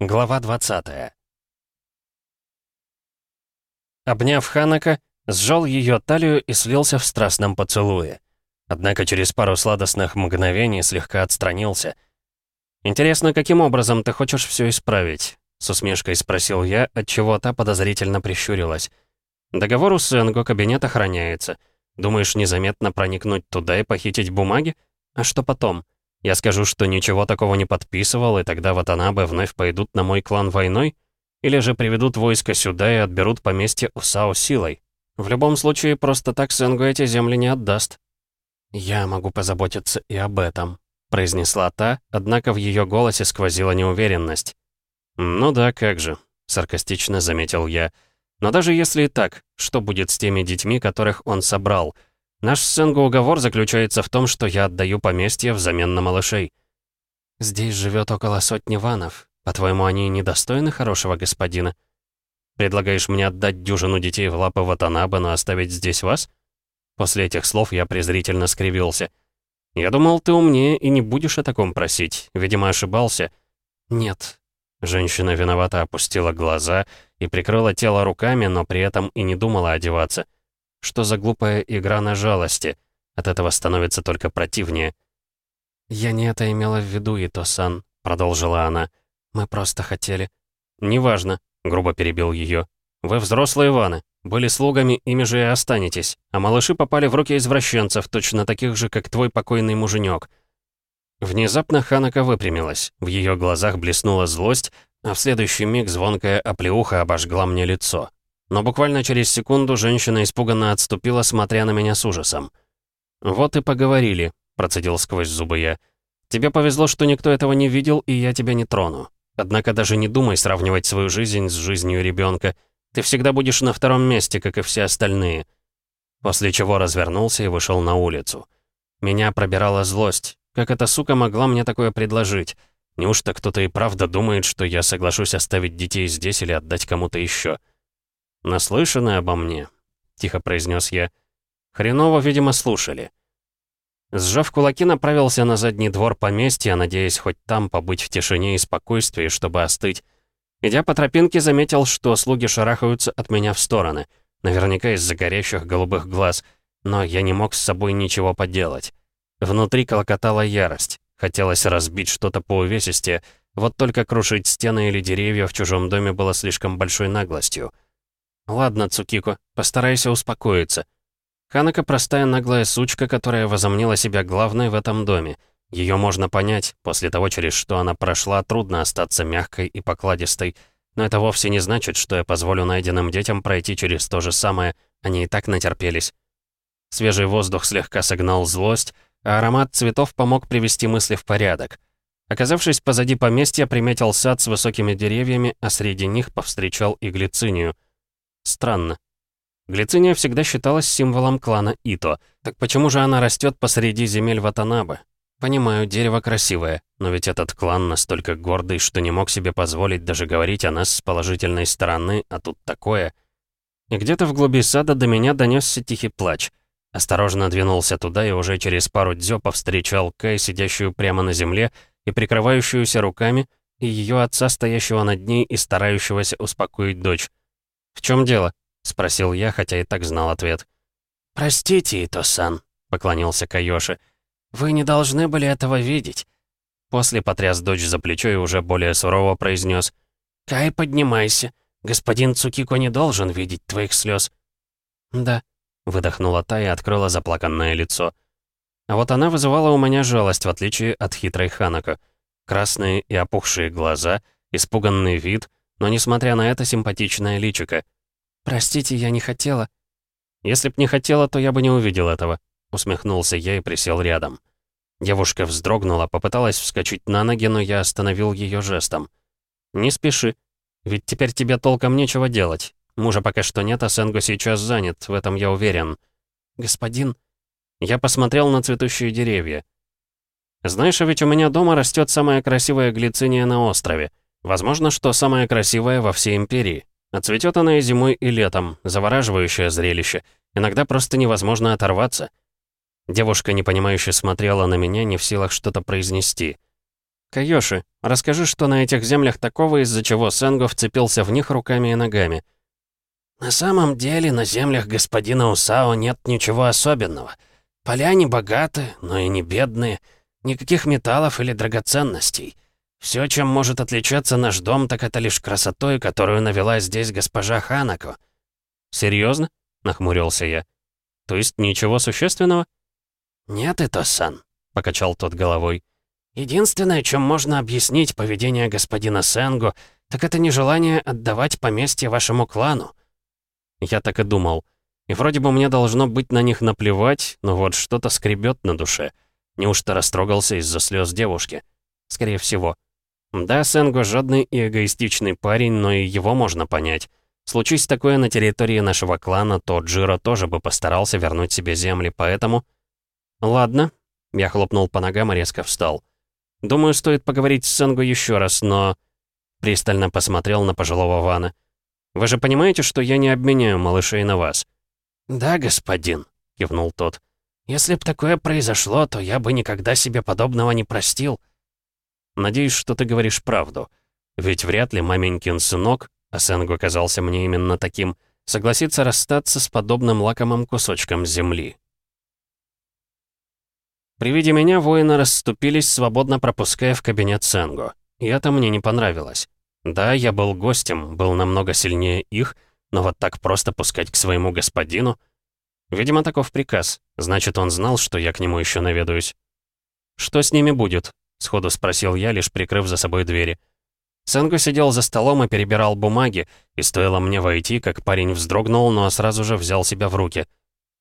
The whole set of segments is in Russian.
Глава 20 Обняв Ханака, сжал ее талию и слился в страстном поцелуе. Однако через пару сладостных мгновений слегка отстранился. «Интересно, каким образом ты хочешь все исправить?» С усмешкой спросил я, отчего та подозрительно прищурилась. «Договор у Сэнго кабинет охраняется. Думаешь, незаметно проникнуть туда и похитить бумаги? А что потом? Я скажу, что ничего такого не подписывал, и тогда Ватанабе вновь пойдут на мой клан войной? Или же приведут войско сюда и отберут поместье у Сао силой? В любом случае, просто так Сэнгу эти земли не отдаст. «Я могу позаботиться и об этом», — произнесла та, однако в ее голосе сквозила неуверенность. «Ну да, как же», — саркастично заметил я. «Но даже если и так, что будет с теми детьми, которых он собрал? Наш с уговор заключается в том, что я отдаю поместье взамен на малышей». «Здесь живет около сотни ванов. По-твоему, они недостойны хорошего господина? Предлагаешь мне отдать дюжину детей в лапы Ватанаба, но оставить здесь вас? После этих слов я презрительно скривился. Я думал, ты умнее и не будешь о таком просить. Видимо, ошибался. Нет. Женщина виновато опустила глаза и прикрыла тело руками, но при этом и не думала одеваться. Что за глупая игра на жалости? От этого становится только противнее. «Я не это имела в виду, Ито-сан», — продолжила она. Мы просто хотели...» «Неважно», — грубо перебил ее. «Вы взрослые Иваны. Были слугами, ими же и останетесь. А малыши попали в руки извращенцев, точно таких же, как твой покойный муженек. Внезапно Ханака выпрямилась. В ее глазах блеснула злость, а в следующий миг звонкая оплеуха обожгла мне лицо. Но буквально через секунду женщина испуганно отступила, смотря на меня с ужасом. «Вот и поговорили», — процедил сквозь зубы я. «Тебе повезло, что никто этого не видел, и я тебя не трону. Однако даже не думай сравнивать свою жизнь с жизнью ребенка. Ты всегда будешь на втором месте, как и все остальные». После чего развернулся и вышел на улицу. Меня пробирала злость. Как эта сука могла мне такое предложить? Неужто кто-то и правда думает, что я соглашусь оставить детей здесь или отдать кому-то еще? «Наслышаны обо мне», — тихо произнес я. Хреново, видимо, слушали. Сжав кулаки, направился на задний двор поместья, надеясь хоть там побыть в тишине и спокойствии, чтобы остыть. Идя по тропинке, заметил, что слуги шарахаются от меня в стороны. Наверняка из-за горящих голубых глаз. Но я не мог с собой ничего поделать. Внутри колокотала ярость. Хотелось разбить что-то по увесисте, вот только крушить стены или деревья в чужом доме было слишком большой наглостью. «Ладно, Цукико, постарайся успокоиться», Ханака простая наглая сучка, которая возомнила себя главной в этом доме. Ее можно понять, после того, через что она прошла, трудно остаться мягкой и покладистой. Но это вовсе не значит, что я позволю найденным детям пройти через то же самое, они и так натерпелись. Свежий воздух слегка согнал злость, а аромат цветов помог привести мысли в порядок. Оказавшись позади поместья, приметил сад с высокими деревьями, а среди них повстречал и глицинию. Странно. Глициния всегда считалась символом клана Ито. Так почему же она растет посреди земель Ватанабе? Понимаю, дерево красивое, но ведь этот клан настолько гордый, что не мог себе позволить даже говорить о нас с положительной стороны, а тут такое. И где-то в глуби сада до меня донесся тихий плач. Осторожно двинулся туда и уже через пару дзё повстречал Кай, сидящую прямо на земле и прикрывающуюся руками, и ее отца, стоящего над ней и старающегося успокоить дочь. «В чем дело?» — спросил я, хотя и так знал ответ. «Простите, Ито-сан», — поклонился Кайоши. «Вы не должны были этого видеть». После потряс дочь за плечо и уже более сурово произнес. «Кай, поднимайся. Господин Цукико не должен видеть твоих слез. «Да», — выдохнула та и открыла заплаканное лицо. А вот она вызывала у меня жалость, в отличие от хитрой Ханако. Красные и опухшие глаза, испуганный вид, но, несмотря на это, симпатичное личико — «Простите, я не хотела». «Если б не хотела, то я бы не увидел этого», — усмехнулся я и присел рядом. Девушка вздрогнула, попыталась вскочить на ноги, но я остановил ее жестом. «Не спеши, ведь теперь тебе толком нечего делать. Мужа пока что нет, а Сенго сейчас занят, в этом я уверен». «Господин...» Я посмотрел на цветущие деревья. «Знаешь, а ведь у меня дома растет самая красивая глициния на острове. Возможно, что самая красивая во всей империи. А цветет она и зимой, и летом. Завораживающее зрелище. Иногда просто невозможно оторваться. Девушка непонимающе смотрела на меня, не в силах что-то произнести. Кайоши, расскажи, что на этих землях такого, из-за чего Сенго вцепился в них руками и ногами». «На самом деле на землях господина Усао нет ничего особенного. Поля не богаты, но и не бедные. Никаких металлов или драгоценностей. Все, чем может отличаться наш дом, так это лишь красотой, которую навела здесь госпожа Ханако». «Серьезно?» — нахмурился я. «То есть ничего существенного?» «Нет, это-сан», — покачал тот головой. «Единственное, чем можно объяснить поведение господина Сенгу, так это нежелание отдавать поместье вашему клану». Я так и думал. И вроде бы мне должно быть на них наплевать, но вот что-то скребет на душе. Неужто растрогался из-за слез девушки? Скорее всего. Да, Сенго жадный и эгоистичный парень, но и его можно понять. Случись такое на территории нашего клана, то Джиро тоже бы постарался вернуть себе земли, поэтому... Ладно. Я хлопнул по ногам и резко встал. Думаю, стоит поговорить с Сенго еще раз, но... Пристально посмотрел на пожилого Вана. «Вы же понимаете, что я не обменяю малышей на вас?» «Да, господин», — кивнул тот. «Если б такое произошло, то я бы никогда себе подобного не простил». «Надеюсь, что ты говоришь правду. Ведь вряд ли маменькин сынок, а Сенгу оказался мне именно таким, согласится расстаться с подобным лакомым кусочком земли». При виде меня воины расступились, свободно пропуская в кабинет Сенгу. И это мне не понравилось. Да, я был гостем, был намного сильнее их, но вот так просто пускать к своему господину... Видимо, таков приказ. Значит, он знал, что я к нему еще наведаюсь. «Что с ними будет?» — сходу спросил я, лишь прикрыв за собой двери. Сенгу сидел за столом и перебирал бумаги, и стоило мне войти, как парень вздрогнул, но сразу же взял себя в руки.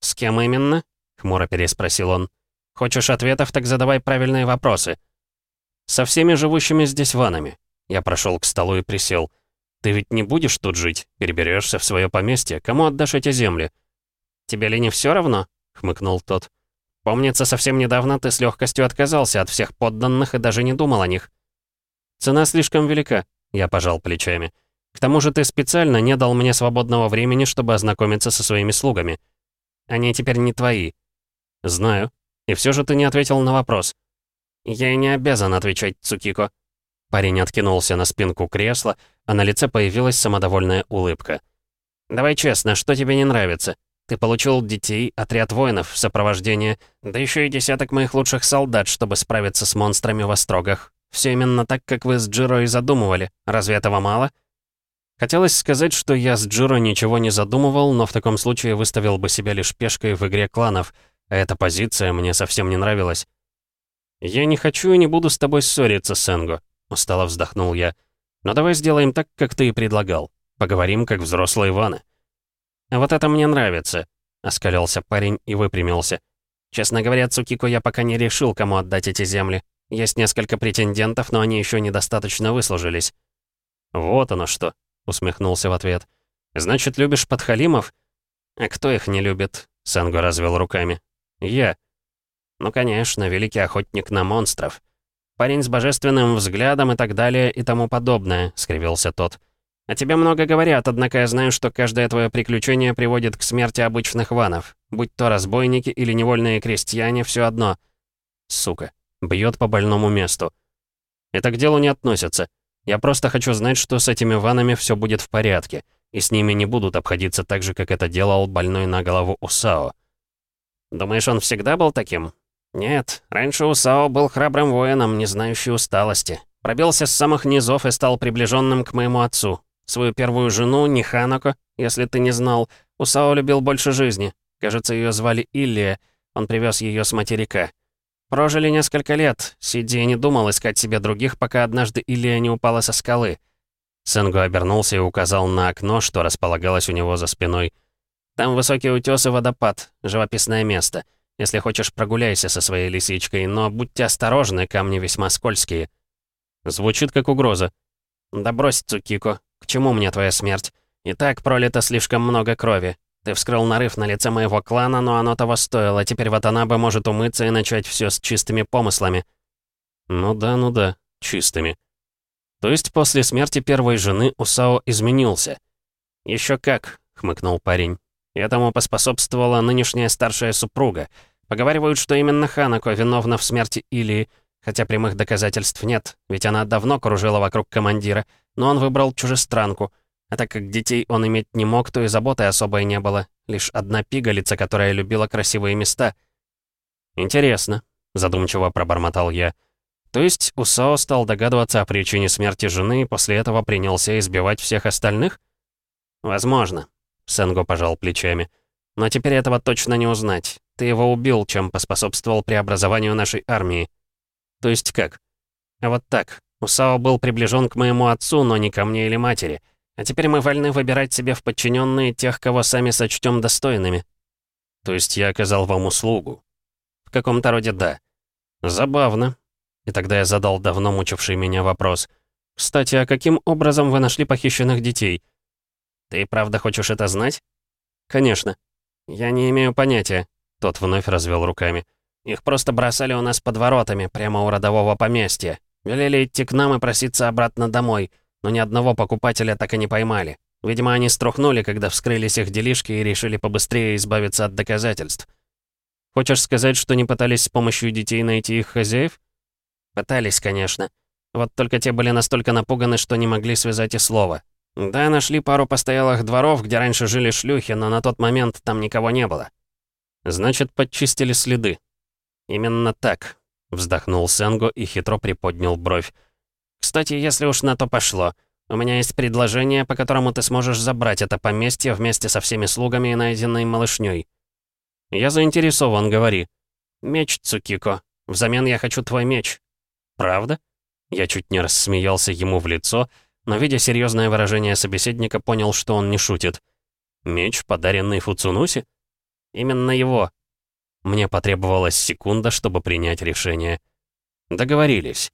«С кем именно?» — хмуро переспросил он. «Хочешь ответов, так задавай правильные вопросы». «Со всеми живущими здесь ванами». Я прошел к столу и присел. Ты ведь не будешь тут жить, переберешься в свое поместье. Кому отдашь эти земли?» «Тебе ли не все равно?» — хмыкнул тот. «Помнится, совсем недавно ты с легкостью отказался от всех подданных и даже не думал о них». «Цена слишком велика», — я пожал плечами. «К тому же ты специально не дал мне свободного времени, чтобы ознакомиться со своими слугами. Они теперь не твои». «Знаю. И все же ты не ответил на вопрос». «Я и не обязан отвечать, Цукико». Парень откинулся на спинку кресла, а на лице появилась самодовольная улыбка. «Давай честно, что тебе не нравится? Ты получил детей, отряд воинов, сопровождение, да еще и десяток моих лучших солдат, чтобы справиться с монстрами в острогах. Все именно так, как вы с Джиро и задумывали. Разве этого мало?» Хотелось сказать, что я с Джиро ничего не задумывал, но в таком случае выставил бы себя лишь пешкой в игре кланов, а эта позиция мне совсем не нравилась. «Я не хочу и не буду с тобой ссориться, Сенго», — устало вздохнул я. Но давай сделаем так, как ты и предлагал. Поговорим, как взрослые Иваны». «А вот это мне нравится», — оскалился парень и выпрямился. «Честно говоря, Цукико, я пока не решил, кому отдать эти земли. Есть несколько претендентов, но они еще недостаточно выслужились». «Вот оно что», — усмехнулся в ответ. «Значит, любишь подхалимов?» «А кто их не любит?» — Сангу развел руками. «Я». «Ну, конечно, великий охотник на монстров. Парень с божественным взглядом и так далее и тому подобное», — скривился тот. «О тебе много говорят, однако я знаю, что каждое твое приключение приводит к смерти обычных ванов. Будь то разбойники или невольные крестьяне, все одно. Сука, бьет по больному месту. Это к делу не относится. Я просто хочу знать, что с этими ванами все будет в порядке, и с ними не будут обходиться так же, как это делал больной на голову Усао. Думаешь, он всегда был таким? Нет, раньше Усао был храбрым воином, не знающий усталости. Пробился с самых низов и стал приближенным к моему отцу. Свою первую жену, Ниханоко, если ты не знал, Усао любил больше жизни. Кажется, ее звали Иллия, он привез ее с материка. Прожили несколько лет, Сиди не думал искать себе других, пока однажды Иллия не упала со скалы. Сенгу обернулся и указал на окно, что располагалось у него за спиной. Там высокий утес и водопад, живописное место — если хочешь, прогуляйся со своей лисичкой, но будьте осторожны, камни весьма скользкие». Звучит как угроза. «Да брось, Цукико, чему мне твоя смерть? И так пролито слишком много крови. Ты вскрыл нарыв на лице моего клана, но оно того стоило. Теперь бы может умыться и начать все с чистыми помыслами». «Ну да, ну да, чистыми». То есть после смерти первой жены Усао изменился? Еще как», — хмыкнул парень. Этому поспособствовала нынешняя старшая супруга. Поговаривают, что именно Ханако виновна в смерти Илии, Хотя прямых доказательств нет, ведь она давно кружила вокруг командира, но он выбрал чужестранку. А так как детей он иметь не мог, то и заботы особой не было. Лишь одна пигалица, которая любила красивые места. «Интересно», — задумчиво пробормотал я. «То есть Усао стал догадываться о причине смерти жены и после этого принялся избивать всех остальных?» «Возможно», — Сенго пожал плечами. «Но теперь этого точно не узнать. Ты его убил, чем поспособствовал преобразованию нашей армии». «То есть как?» «А вот так. Усао был приближен к моему отцу, но не ко мне или матери. А теперь мы вольны выбирать себе в подчиненные тех, кого сами сочтем достойными». «То есть я оказал вам услугу?» «В каком-то роде да». «Забавно». И тогда я задал давно мучивший меня вопрос. «Кстати, а каким образом вы нашли похищенных детей?» «Ты правда хочешь это знать?» «Конечно». «Я не имею понятия», — тот вновь развел руками. «Их просто бросали у нас под воротами, прямо у родового поместья. Велели идти к нам и проситься обратно домой, но ни одного покупателя так и не поймали. Видимо, они струхнули, когда вскрылись их делишки и решили побыстрее избавиться от доказательств. Хочешь сказать, что не пытались с помощью детей найти их хозяев? Пытались, конечно. Вот только те были настолько напуганы, что не могли связать и слова. Да, нашли пару постоялых дворов, где раньше жили шлюхи, но на тот момент там никого не было. Значит, подчистили следы. Именно так, вздохнул Сенго и хитро приподнял бровь. Кстати, если уж на то пошло, у меня есть предложение, по которому ты сможешь забрать это поместье вместе со всеми слугами и найденной малышней. Я заинтересован, говори. Меч, Цукико. Взамен я хочу твой меч. Правда? Я чуть не рассмеялся ему в лицо, но, видя серьезное выражение собеседника, понял, что он не шутит. Меч, подаренный Фуцунуси? Именно его. Мне потребовалась секунда, чтобы принять решение. Договорились.